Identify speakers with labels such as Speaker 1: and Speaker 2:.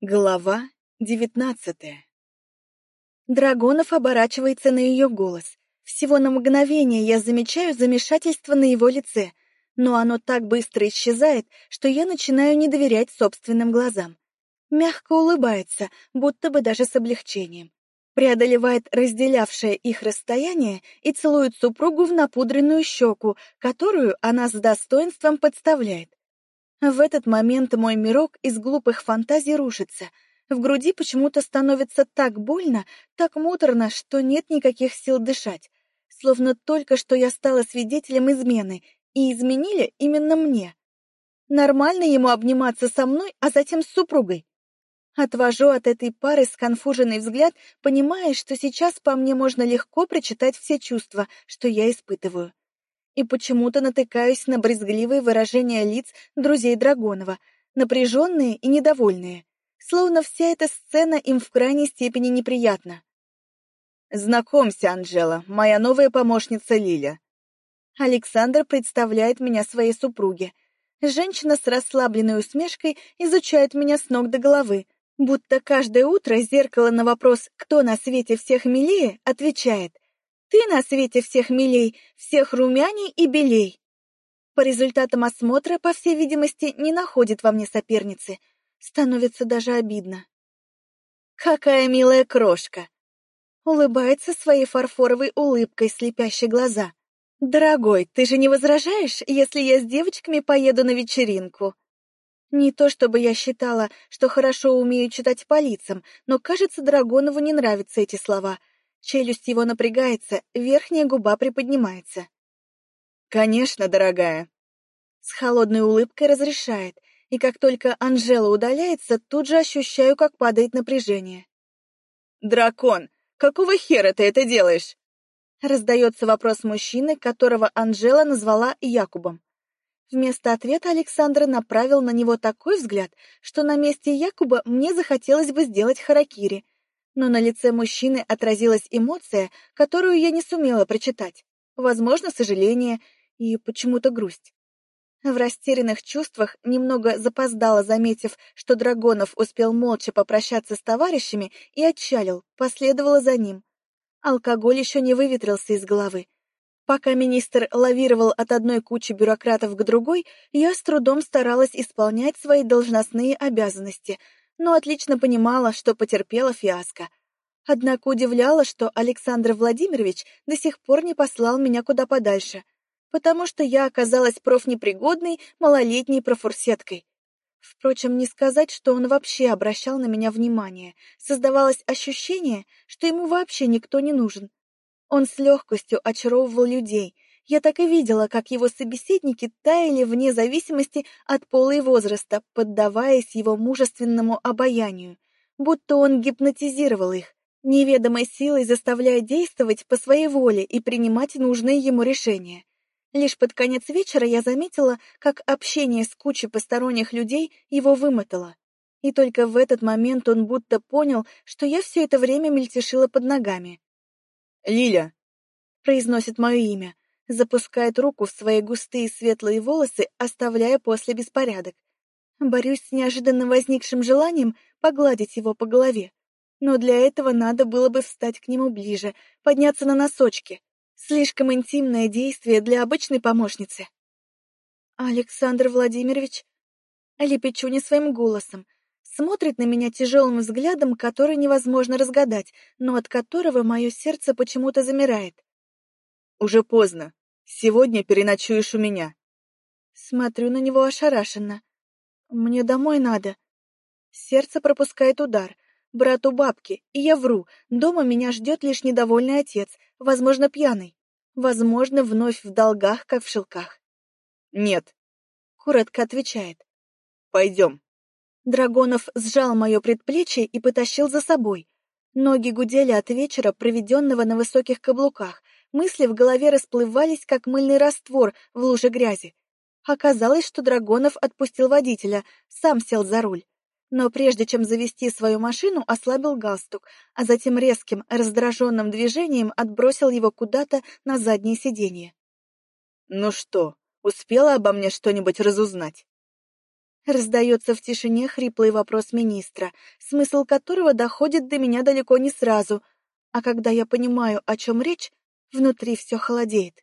Speaker 1: Глава девятнадцатая Драгонов оборачивается на ее голос. Всего на мгновение я замечаю замешательство на его лице, но оно так быстро исчезает, что я начинаю не доверять собственным глазам. Мягко улыбается, будто бы даже с облегчением. Преодолевает разделявшее их расстояние и целует супругу в напудренную щеку, которую она с достоинством подставляет. В этот момент мой мирок из глупых фантазий рушится. В груди почему-то становится так больно, так муторно, что нет никаких сил дышать. Словно только что я стала свидетелем измены, и изменили именно мне. Нормально ему обниматься со мной, а затем с супругой. Отвожу от этой пары сконфуженный взгляд, понимая, что сейчас по мне можно легко прочитать все чувства, что я испытываю и почему-то натыкаюсь на брезгливые выражения лиц друзей Драгонова, напряженные и недовольные, словно вся эта сцена им в крайней степени неприятна. «Знакомься, Анжела, моя новая помощница Лиля». Александр представляет меня своей супруге. Женщина с расслабленной усмешкой изучает меня с ног до головы, будто каждое утро зеркало на вопрос «Кто на свете всех милее?» отвечает – ты на свете всех милей, всех румяней и белей. По результатам осмотра, по всей видимости, не находит во мне соперницы. Становится даже обидно. Какая милая крошка! Улыбается своей фарфоровой улыбкой, слепящей глаза. «Дорогой, ты же не возражаешь, если я с девочками поеду на вечеринку?» Не то чтобы я считала, что хорошо умею читать по лицам, но, кажется, Драгонову не нравятся эти слова, Челюсть его напрягается, верхняя губа приподнимается. «Конечно, дорогая!» С холодной улыбкой разрешает, и как только Анжела удаляется, тут же ощущаю, как падает напряжение. «Дракон, какого хера ты это делаешь?» Раздается вопрос мужчины, которого Анжела назвала Якубом. Вместо ответа Александр направил на него такой взгляд, что на месте Якуба мне захотелось бы сделать харакири, но на лице мужчины отразилась эмоция, которую я не сумела прочитать. Возможно, сожаление и почему-то грусть. В растерянных чувствах, немного запоздало заметив, что Драгонов успел молча попрощаться с товарищами и отчалил, последовала за ним. Алкоголь еще не выветрился из головы. Пока министр лавировал от одной кучи бюрократов к другой, я с трудом старалась исполнять свои должностные обязанности — но отлично понимала, что потерпела фиаско. Однако удивляло, что Александр Владимирович до сих пор не послал меня куда подальше, потому что я оказалась профнепригодной малолетней профурсеткой. Впрочем, не сказать, что он вообще обращал на меня внимание. Создавалось ощущение, что ему вообще никто не нужен. Он с легкостью очаровывал людей — я так и видела, как его собеседники таяли вне зависимости от пола и возраста, поддаваясь его мужественному обаянию, будто он гипнотизировал их, неведомой силой заставляя действовать по своей воле и принимать нужные ему решения. Лишь под конец вечера я заметила, как общение с кучей посторонних людей его вымотало. И только в этот момент он будто понял, что я все это время мельтешила под ногами.
Speaker 2: «Лиля!»
Speaker 1: — произносит мое имя запускает руку в свои густые светлые волосы, оставляя после беспорядок. Борюсь с неожиданно возникшим желанием погладить его по голове. Но для этого надо было бы встать к нему ближе, подняться на носочки. Слишком интимное действие для обычной помощницы. Александр Владимирович, лепечу не своим голосом, смотрит на меня тяжелым взглядом, который невозможно разгадать, но от которого мое сердце почему-то замирает.
Speaker 2: «Уже поздно. Сегодня переночуешь у меня.
Speaker 1: Смотрю на него ошарашенно. Мне домой надо. Сердце пропускает удар. Брат у бабки, и я вру. Дома меня ждет лишь недовольный отец, возможно, пьяный. Возможно, вновь в долгах, как в шелках.
Speaker 2: Нет.
Speaker 1: Коротко отвечает.
Speaker 2: Пойдем.
Speaker 1: Драгонов сжал мое предплечье и потащил за собой. Ноги гудели от вечера, проведенного на высоких каблуках, Мысли в голове расплывались, как мыльный раствор в луже грязи. Оказалось, что Драгонов отпустил водителя, сам сел за руль. Но прежде чем завести свою машину, ослабил галстук, а затем резким, раздраженным движением отбросил его куда-то на заднее сиденье.
Speaker 2: «Ну что, успела обо мне что-нибудь разузнать?»
Speaker 1: Раздается в тишине хриплый вопрос министра, смысл которого доходит до меня далеко не сразу, а когда я понимаю, о чем речь, внутри все холодеет.